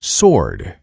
sword.